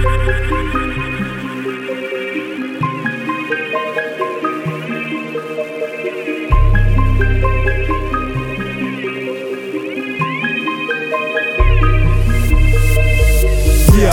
Yeah,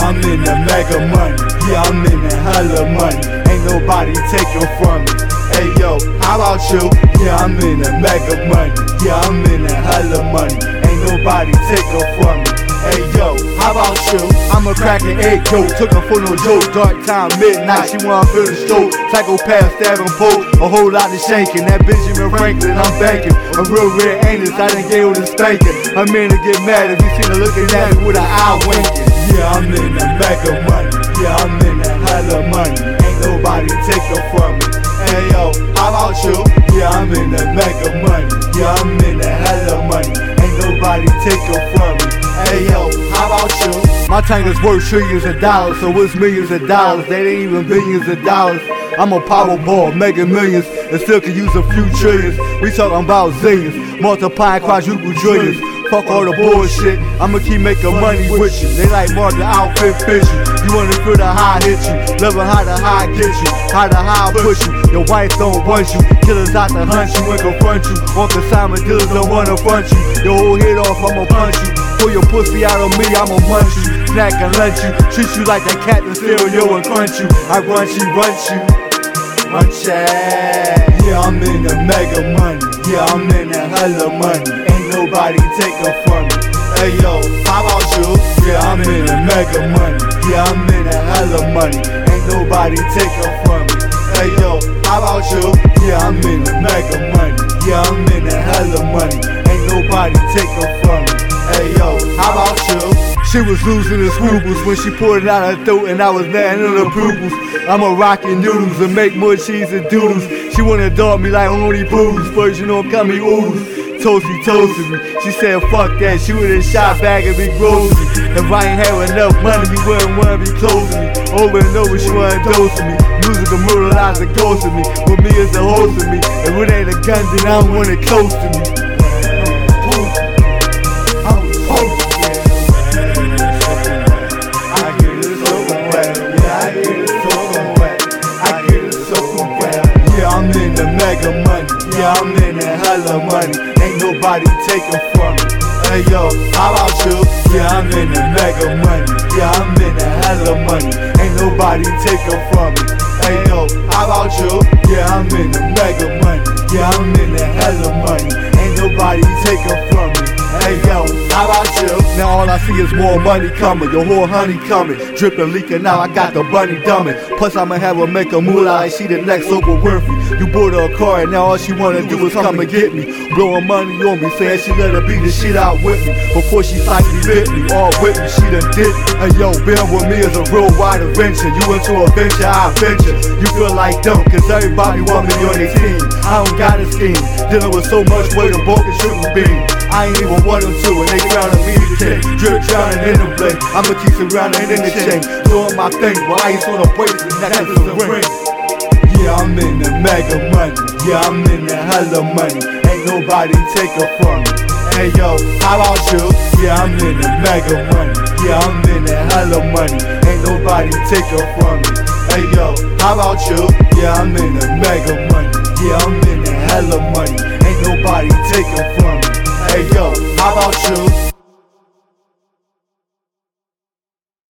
I'm in the mega money. Yeah, I'm in the hella money. Ain't nobody taking from me. Hey yo, how about you? Yeah, I'm in the mega money. Yeah, I'm in the hella money. Ain't nobody taking from me. Hey yo, how about you? I'm a crackin' egg yolk, took her for no joke. Dark time, midnight, she wanna feel the stroke. Psychopath stabbing poke, a whole lot of shanking. That Benjamin Franklin, I'm banking. A real red anus, I done gave her the spanking. Her man to get mad if he seen her looking at me with an eye winking. Yeah, I'm in the mega money. Yeah, I'm in the hella money. Ain't nobody taking from me. Hey yo, how about you? Yeah, I'm in My tank is worth trillions of dollars, so it's millions of dollars. They ain't even billions of dollars. I'm a powerball, making millions, and still can use a few trillions. We talking about zillions, multiplying quadruple trillions. Fuck all the bullshit, I'ma keep making money with you. They like more the outfit fit you. You wanna feel the high hit you, loving how the high get you, how the high push you. Your wife don't want you, killers out to hunt you and confront you. On consignment dealers don't wanna front you. Your whole head off, I'ma punch you. Pull your pussy out of me, I'ma munch you. Snack and lunch you, treat you like a cat and cereal and crunch you. I run you, run you. Munch Yeah, I'm in the mega money. Yeah, I'm in the hella money. Ain't nobody take taking from me. Hey yo, how about you? Yeah, I'm in the mega money. Yeah, I'm in the hella money. Ain't nobody take taking from me. Hey yo, how about you? Yeah, I'm in the mega money. She was losing her scruples when she poured it out her throat and I was nothing in her pupils. I'ma rock noodles and make more cheese and doodles. She wanna dog me like only poodles. First, you know, call me oodles. Toasty toasted me. She said, fuck that. She would've shot back and be grossy. If I ain't have enough money, you wouldn't wanna be close to me. Over and over, she wanna dose to me. Music will brutalize the ghost of me. With me as the host of me. If it ain't a gun, then I don't want it close to me. In the hella money. Ain't nobody taking from me. Hey yo, how about you? Yeah, I'm in the mega money. Yeah, I'm in the hella money. Ain't nobody taking from me. Hey yo, how about you? Yeah, I'm in the mega money. Yeah, I'm in the hella money. Ain't nobody taking from me. Hey yo, how about you? Now all I see is more money coming, your whole honey coming, dripping, leaking out. I got the bunny dumbing. Plus I'ma have her make a moolah like she the next Oprah Winfrey. You bought her a car and now all she wanna do is come and get me, blowing money on me, saying she let her beat the shit out with me before she slightly bit me. All with me, she done did. Hey yo, being with me is a real wide adventure. You into a venture, I venture. You feel like dumb, cause everybody want me on their team. I don't got a scheme, dealing with so much weight, a broken shooting beam. I ain't even want them to, and they drowning me to king. Drip drowning in the blade. I'ma keep surrounding in the chain. Doing my thing, while ice on the necklace and ring. Yeah, I'm in the mega money. Yeah, I'm in the hella money. Ain't nobody taking from me. Hey yo, how about you? Yeah, I'm in the mega money. Yeah, I'm in the hella money. Ain't nobody taking from me. Hey yo, how about you? Yeah, I'm in the mega money. Yeah, I'm in the hella money. Ain't nobody taking from me. Hey yo, how about you?